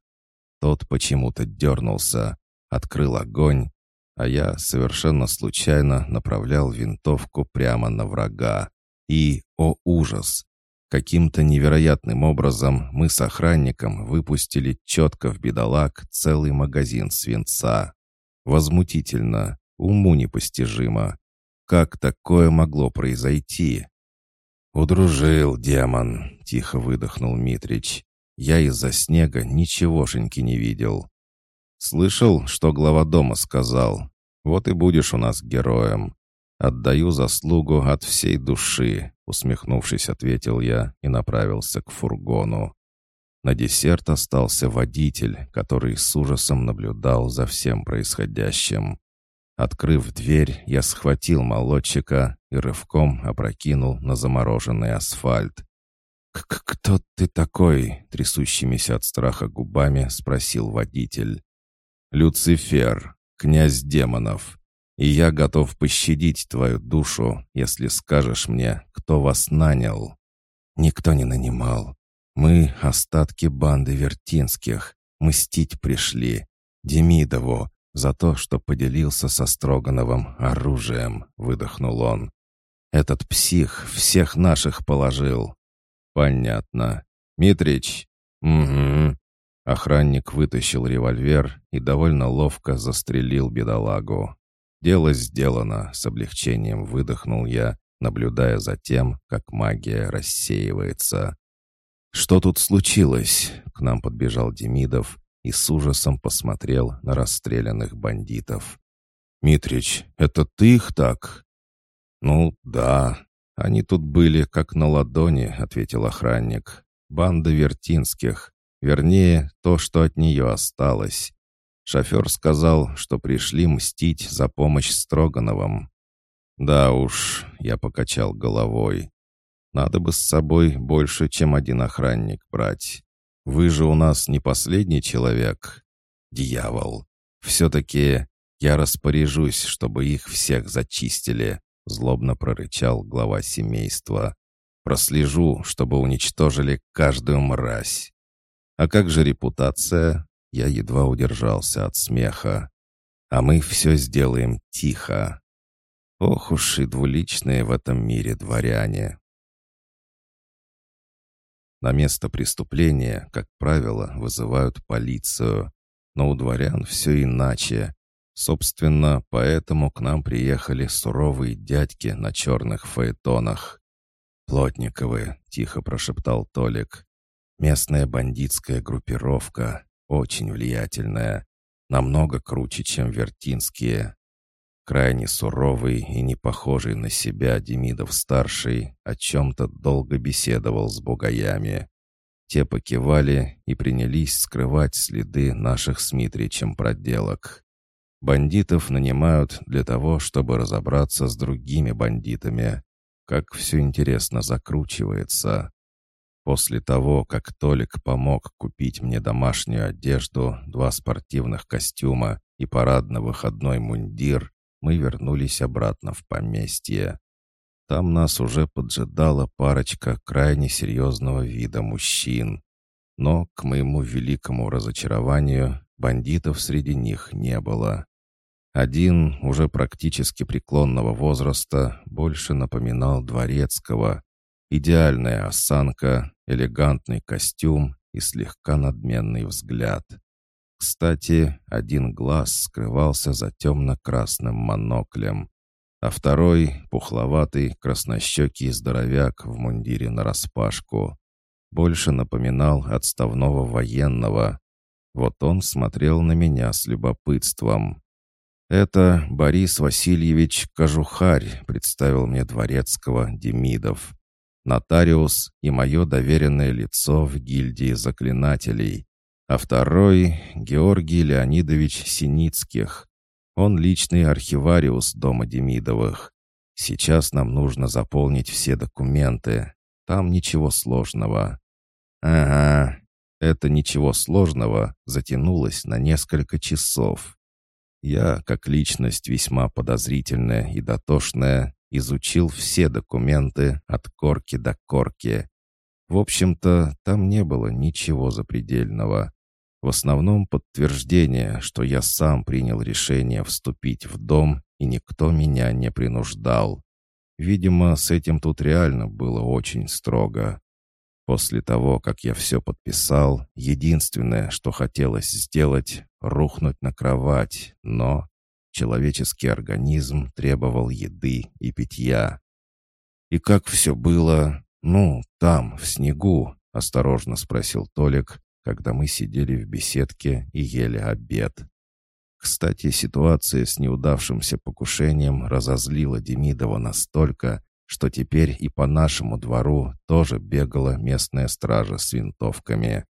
Тот почему-то дернулся, открыл огонь, а я совершенно случайно направлял винтовку прямо на врага. И, о ужас, каким-то невероятным образом мы с охранником выпустили четко в бедолаг целый магазин свинца. Возмутительно, уму непостижимо. Как такое могло произойти? «Удружил, демон!» — тихо выдохнул Митрич. «Я из-за снега ничегошеньки не видел. Слышал, что глава дома сказал. Вот и будешь у нас героем. Отдаю заслугу от всей души», — усмехнувшись, ответил я и направился к фургону. На десерт остался водитель, который с ужасом наблюдал за всем происходящим. Открыв дверь, я схватил молодчика и рывком опрокинул на замороженный асфальт. «Кто ты такой?» — трясущимися от страха губами спросил водитель. «Люцифер, князь демонов, и я готов пощадить твою душу, если скажешь мне, кто вас нанял». «Никто не нанимал. Мы — остатки банды Вертинских. Мстить пришли. Демидову, за то, что поделился со Строгановым оружием», — выдохнул он. «Этот псих всех наших положил». «Понятно. Митрич?» «Угу». Охранник вытащил револьвер и довольно ловко застрелил бедолагу. «Дело сделано», — с облегчением выдохнул я, наблюдая за тем, как магия рассеивается. «Что тут случилось?» — к нам подбежал Демидов и с ужасом посмотрел на расстрелянных бандитов. «Митрич, это ты их так?» «Ну, да. Они тут были как на ладони», — ответил охранник. «Банда Вертинских. Вернее, то, что от нее осталось. Шофер сказал, что пришли мстить за помощь Строгановым. «Да уж», — я покачал головой. «Надо бы с собой больше, чем один охранник брать. Вы же у нас не последний человек. Дьявол. Все-таки я распоряжусь, чтобы их всех зачистили», — злобно прорычал глава семейства. «Прослежу, чтобы уничтожили каждую мразь». «А как же репутация?» Я едва удержался от смеха. «А мы все сделаем тихо». Ох уж и двуличные в этом мире дворяне. На место преступления, как правило, вызывают полицию. Но у дворян все иначе. Собственно, поэтому к нам приехали суровые дядьки на черных фаэтонах. «Плотниковы», — тихо прошептал Толик. «Местная бандитская группировка, очень влиятельная, намного круче, чем вертинские. Крайне суровый и не похожий на себя Демидов-старший о чем-то долго беседовал с бугаями. Те покивали и принялись скрывать следы наших с Митричем проделок. Бандитов нанимают для того, чтобы разобраться с другими бандитами. Как все интересно закручивается. После того, как Толик помог купить мне домашнюю одежду, два спортивных костюма и парадно-выходной мундир, мы вернулись обратно в поместье. Там нас уже поджидала парочка крайне серьезного вида мужчин. Но, к моему великому разочарованию, бандитов среди них не было. Один, уже практически преклонного возраста, больше напоминал дворецкого. Идеальная осанка, элегантный костюм и слегка надменный взгляд. Кстати, один глаз скрывался за темно-красным моноклем, а второй — пухловатый, краснощекий здоровяк в мундире нараспашку. Больше напоминал отставного военного. Вот он смотрел на меня с любопытством. «Это Борис Васильевич Кожухарь», — представил мне дворецкого Демидов. «Нотариус и мое доверенное лицо в гильдии заклинателей а второй — Георгий Леонидович Синицких. Он личный архивариус дома Демидовых. Сейчас нам нужно заполнить все документы. Там ничего сложного. Ага, это ничего сложного затянулось на несколько часов. Я, как личность весьма подозрительная и дотошная, изучил все документы от корки до корки. В общем-то, там не было ничего запредельного. В основном подтверждение, что я сам принял решение вступить в дом, и никто меня не принуждал. Видимо, с этим тут реально было очень строго. После того, как я все подписал, единственное, что хотелось сделать — рухнуть на кровать, но человеческий организм требовал еды и питья. «И как все было, ну, там, в снегу?» — осторожно спросил Толик, когда мы сидели в беседке и ели обед. Кстати, ситуация с неудавшимся покушением разозлила Демидова настолько, что теперь и по нашему двору тоже бегала местная стража с винтовками.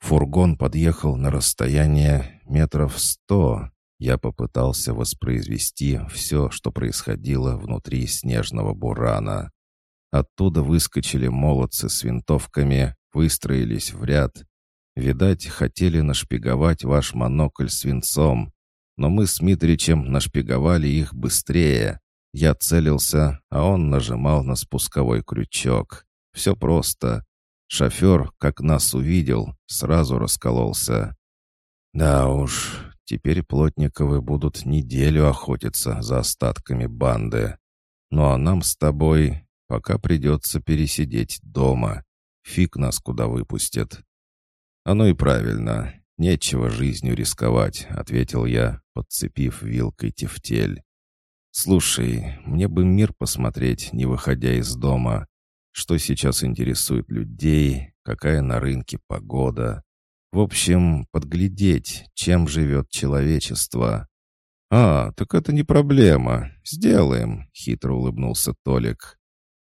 Фургон подъехал на расстояние метров сто. Я попытался воспроизвести все, что происходило внутри снежного бурана. Оттуда выскочили молодцы с винтовками, выстроились в ряд Видать, хотели нашпиговать ваш монокль свинцом, но мы с Митричем нашпиговали их быстрее. Я целился, а он нажимал на спусковой крючок. Все просто. Шофер, как нас увидел, сразу раскололся. Да уж, теперь Плотниковы будут неделю охотиться за остатками банды. Ну а нам с тобой пока придется пересидеть дома. Фиг нас куда выпустят. «Оно и правильно. Нечего жизнью рисковать», — ответил я, подцепив вилкой тефтель. «Слушай, мне бы мир посмотреть, не выходя из дома. Что сейчас интересует людей, какая на рынке погода. В общем, подглядеть, чем живет человечество». «А, так это не проблема. Сделаем», — хитро улыбнулся Толик.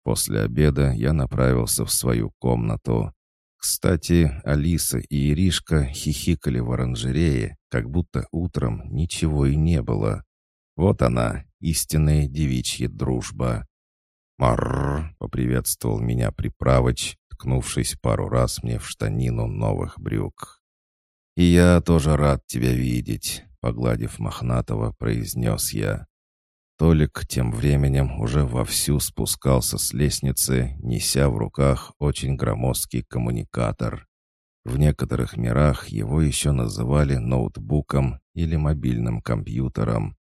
После обеда я направился в свою комнату. Кстати, Алиса и Иришка хихикали в оранжерее, как будто утром ничего и не было. Вот она, истинная девичья дружба. «Марррр!» — поприветствовал меня приправыч, ткнувшись пару раз мне в штанину новых брюк. «И я тоже рад тебя видеть», — погладив Мохнатого, произнес я. Толик тем временем уже вовсю спускался с лестницы, неся в руках очень громоздкий коммуникатор. В некоторых мирах его еще называли ноутбуком или мобильным компьютером.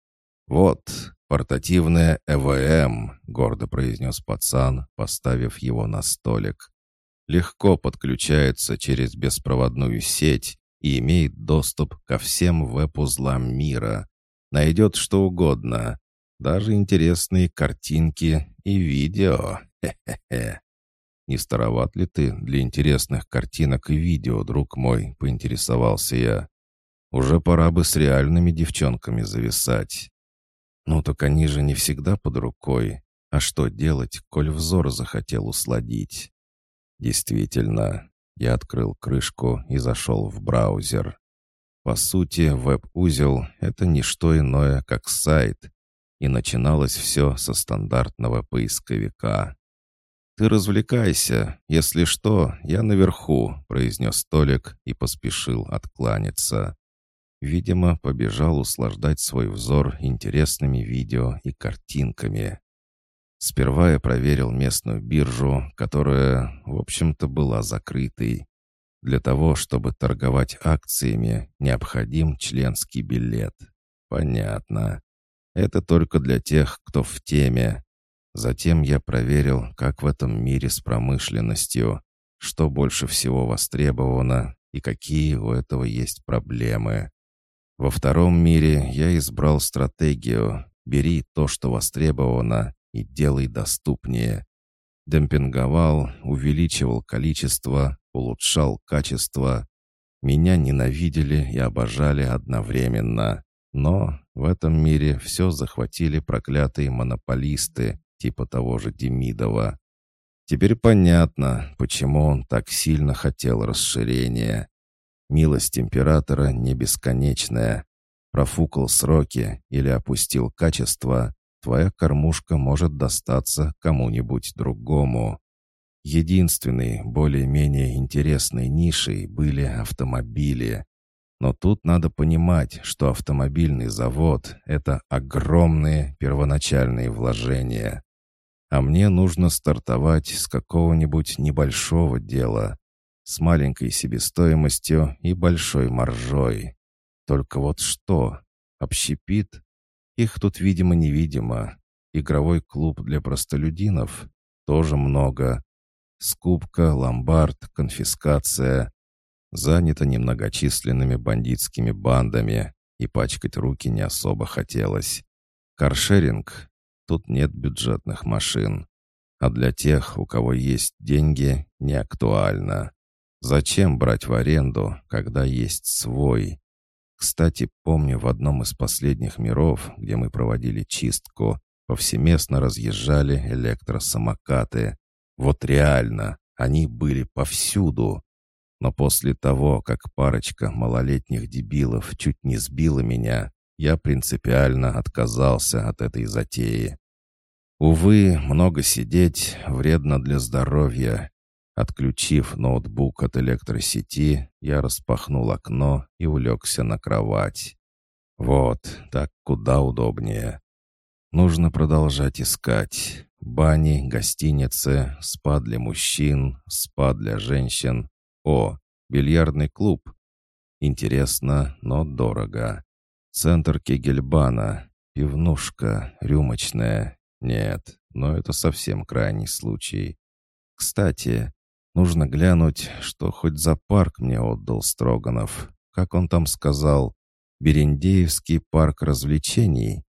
«Вот, портативное ЭВМ», — гордо произнес пацан, поставив его на столик. «Легко подключается через беспроводную сеть и имеет доступ ко всем веб-узлам мира. Найдет что угодно, даже интересные картинки и видео. Хе-хе-хе. Не староват ли ты для интересных картинок и видео, друг мой?» — поинтересовался я. «Уже пора бы с реальными девчонками зависать». «Ну так они же не всегда под рукой. А что делать, коль взор захотел усладить?» «Действительно, Я открыл крышку и зашел в браузер. По сути, веб-узел — это не что иное, как сайт, и начиналось все со стандартного поисковика. «Ты развлекайся. Если что, я наверху», — произнес Толик и поспешил откланяться. Видимо, побежал услаждать свой взор интересными видео и картинками. Сперва я проверил местную биржу, которая, в общем-то, была закрытой. Для того, чтобы торговать акциями, необходим членский билет. Понятно. Это только для тех, кто в теме. Затем я проверил, как в этом мире с промышленностью, что больше всего востребовано и какие у этого есть проблемы. Во втором мире я избрал стратегию «бери то, что востребовано, и делай доступнее». Демпинговал, увеличивал количество, улучшал качество. Меня ненавидели и обожали одновременно. Но в этом мире все захватили проклятые монополисты, типа того же Демидова. Теперь понятно, почему он так сильно хотел расширения. Милость императора не бесконечная. Профукал сроки или опустил качество, твоя кормушка может достаться кому-нибудь другому. Единственной, более-менее интересной нишей были автомобили. Но тут надо понимать, что автомобильный завод — это огромные первоначальные вложения. А мне нужно стартовать с какого-нибудь небольшого дела, с маленькой себестоимостью и большой маржой. Только вот что? Общепит? Их тут видимо-невидимо. Игровой клуб для простолюдинов? Тоже много. Скупка, ломбард, конфискация. Занято немногочисленными бандитскими бандами, и пачкать руки не особо хотелось. Каршеринг? Тут нет бюджетных машин. А для тех, у кого есть деньги, не актуально. Зачем брать в аренду, когда есть свой? Кстати, помню, в одном из последних миров, где мы проводили чистку, повсеместно разъезжали электросамокаты. Вот реально, они были повсюду. Но после того, как парочка малолетних дебилов чуть не сбила меня, я принципиально отказался от этой затеи. Увы, много сидеть вредно для здоровья, Отключив ноутбук от электросети, я распахнул окно и улегся на кровать. Вот, так куда удобнее. Нужно продолжать искать. Бани, гостиницы, спа для мужчин, спа для женщин. О, бильярдный клуб. Интересно, но дорого. Центр Кегельбана, пивнушка, рюмочная. Нет, но это совсем крайний случай. Кстати, Нужно глянуть, что хоть за парк мне отдал Строганов. Как он там сказал? Берендеевский парк развлечений.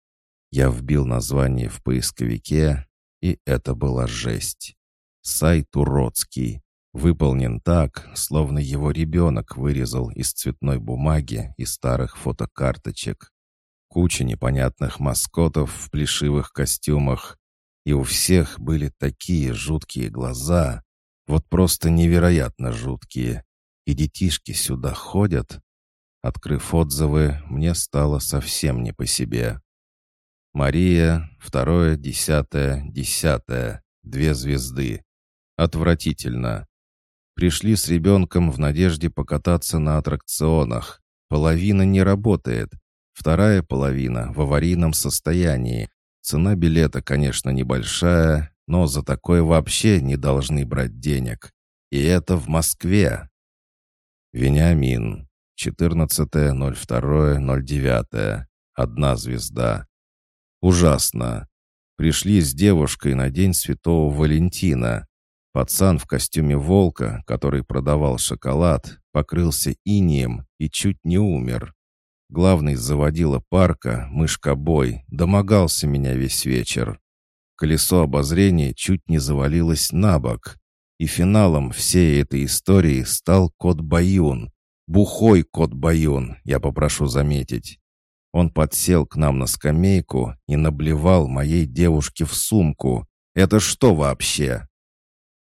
Я вбил название в поисковике, и это была жесть. Сайт уродский. Выполнен так, словно его ребенок вырезал из цветной бумаги и старых фотокарточек. Куча непонятных маскотов в плешивых костюмах. И у всех были такие жуткие глаза, вот просто невероятно жуткие. И детишки сюда ходят. Открыв отзывы, мне стало совсем не по себе. Мария, второе, десятое, десятое. Две звезды. Отвратительно. Пришли с ребенком в надежде покататься на аттракционах. Половина не работает. Вторая половина в аварийном состоянии. Цена билета, конечно, небольшая, но за такое вообще не должны брать денег. И это в Москве. Вениамин. 14.02.09. Одна звезда. Ужасно. Пришли с девушкой на День Святого Валентина. Пацан в костюме волка, который продавал шоколад, покрылся инием и чуть не умер. Главный заводила парка, мышкобой, домогался меня весь вечер. Колесо обозрения чуть не завалилось на бок. И финалом всей этой истории стал кот Баюн. Бухой кот Баюн, я попрошу заметить. Он подсел к нам на скамейку и наблевал моей девушке в сумку. Это что вообще?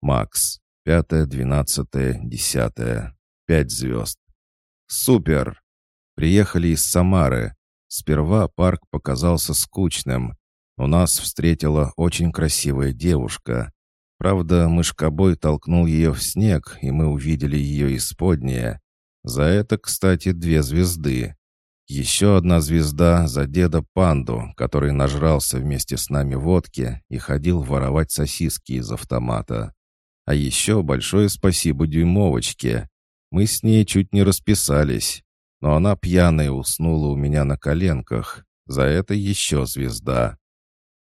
Макс. Пятое, двенадцатое, десятое. Пять звезд. Супер! Приехали из Самары. Сперва парк показался скучным. У нас встретила очень красивая девушка. Правда, мышкобой толкнул ее в снег, и мы увидели ее исподнее. За это, кстати, две звезды. Еще одна звезда за деда Панду, который нажрался вместе с нами водки и ходил воровать сосиски из автомата. А еще большое спасибо дюймовочке. Мы с ней чуть не расписались, но она пьяная уснула у меня на коленках. За это еще звезда.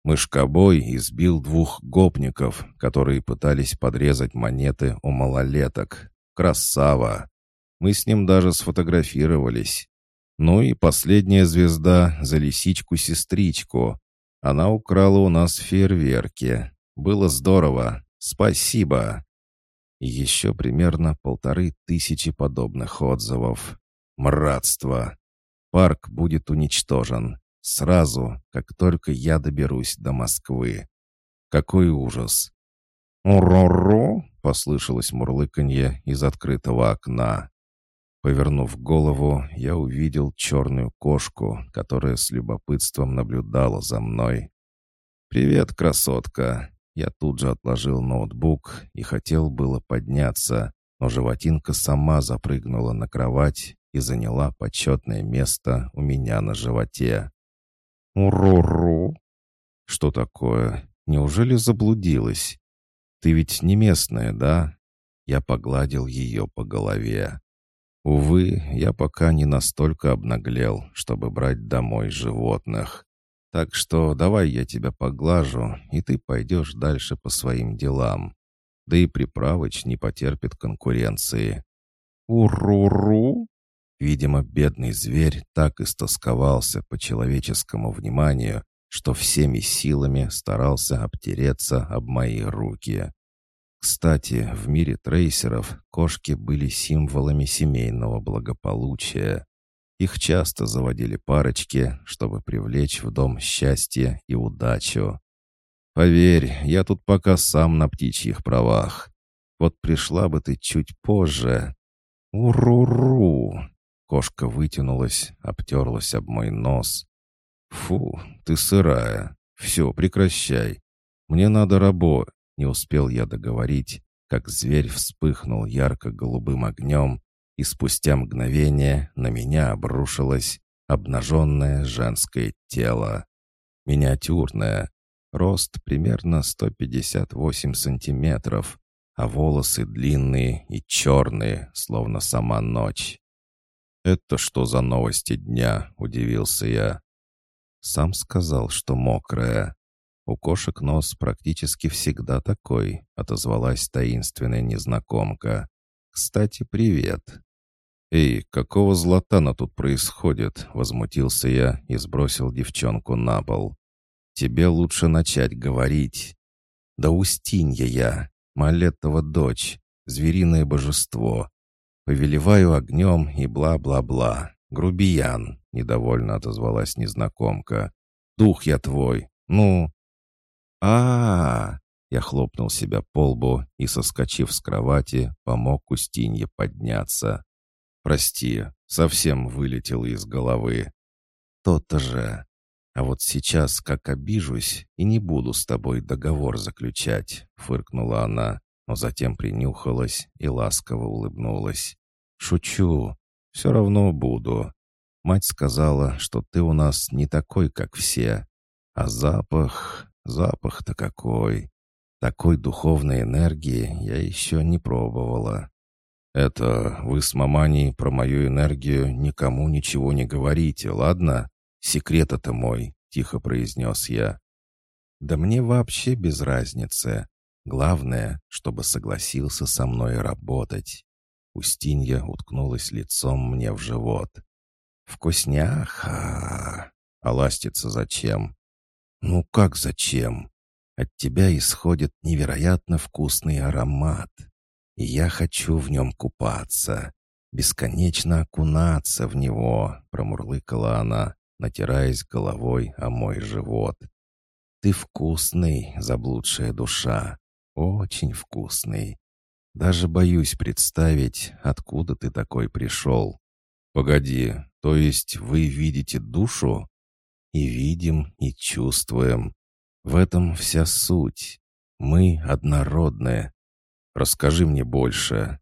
Мышкобой избил двух гопников, которые пытались подрезать монеты у малолеток. Красава! Мы с ним даже сфотографировались. Ну и последняя звезда за лисичку-сестричку. Она украла у нас фейерверки. Было здорово. Спасибо. Еще примерно полторы тысячи подобных отзывов. Мратство. Парк будет уничтожен. Сразу, как только я доберусь до Москвы. Какой ужас! «Уро-ро!» — послышалось мурлыканье из открытого окна. Повернув голову, я увидел черную кошку, которая с любопытством наблюдала за мной. «Привет, красотка!» Я тут же отложил ноутбук и хотел было подняться, но животинка сама запрыгнула на кровать и заняла почетное место у меня на животе. «Уру-ру!» «Что такое? Неужели заблудилась? Ты ведь не местная, да?» Я погладил ее по голове. Увы, я пока не настолько обнаглел, чтобы брать домой животных. Так что давай я тебя поглажу, и ты пойдешь дальше по своим делам. Да и приправыч не потерпит конкуренции. Уру-ру! Видимо, бедный зверь так истосковался по человеческому вниманию, что всеми силами старался обтереться об мои руки. Кстати, в мире трейсеров кошки были символами семейного благополучия. Их часто заводили парочки, чтобы привлечь в дом счастье и удачу. Поверь, я тут пока сам на птичьих правах. Вот пришла бы ты чуть позже. Уру-ру! Кошка вытянулась, обтерлась об мой нос. «Фу, ты сырая. Все, прекращай. Мне надо рабо...» Не успел я договорить, как зверь вспыхнул ярко-голубым огнем, и спустя мгновение на меня обрушилось обнаженное женское тело. Миниатюрное, рост примерно 158 сантиметров, а волосы длинные и черные, словно сама ночь. «Это что за новости дня?» — удивился я. Сам сказал, что мокрая. У кошек нос практически всегда такой, отозвалась таинственная незнакомка. Кстати, привет. «Эй, какого златана тут происходит?» — возмутился я и сбросил девчонку на пол. «Тебе лучше начать говорить». «Да Устинья я, Малеттова дочь, звериное божество, Повелеваю огнем и бла-бла-бла. Грубиян, недовольно отозвалась незнакомка. Дух я твой. Ну? А, -а, -а, Я хлопнул себя по лбу и, соскочив с кровати, помог Устинье подняться. «Прости, совсем вылетел из головы». «То-то же. А вот сейчас как обижусь и не буду с тобой договор заключать», — фыркнула она, но затем принюхалась и ласково улыбнулась. «Шучу. Все равно буду. Мать сказала, что ты у нас не такой, как все. А запах... Запах-то какой! Такой духовной энергии я еще не пробовала. Это вы с маманей про мою энергию никому ничего не говорите, ладно? Секрет это мой, тихо произнес я. Да мне вообще без разницы. Главное, чтобы согласился со мной работать. Устинья уткнулась лицом мне в живот. «Вкусняха! А ластиться зачем?» «Ну как зачем? От тебя исходит невероятно вкусный аромат, и я хочу в нем купаться, бесконечно окунаться в него», — промурлыкала она, натираясь головой о мой живот. «Ты вкусный, заблудшая душа, очень вкусный. Даже боюсь представить, откуда ты такой пришел. Погоди, то есть вы видите душу? И видим, и чувствуем. В этом вся суть. Мы однородны. Расскажи мне больше.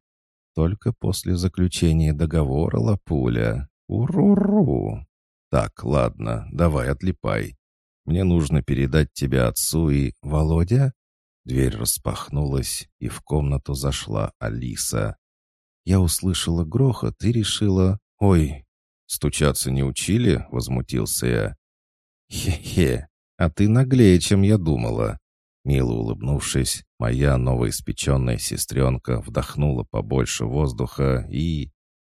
Только после заключения договора, Лапуля. Уру-ру. Так, ладно, давай, отлипай. Мне нужно передать тебя отцу и... Володя? Дверь распахнулась, и в комнату зашла Алиса. Я услышала грохот и решила... Ой, стучаться не учили? Возмутился я. «Хе-хе, а ты наглее, чем я думала». Мило улыбнувшись, моя новоиспеченная сестренка вдохнула побольше воздуха и...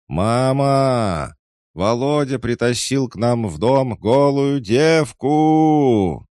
«Мама! Володя притащил к нам в дом голую девку!»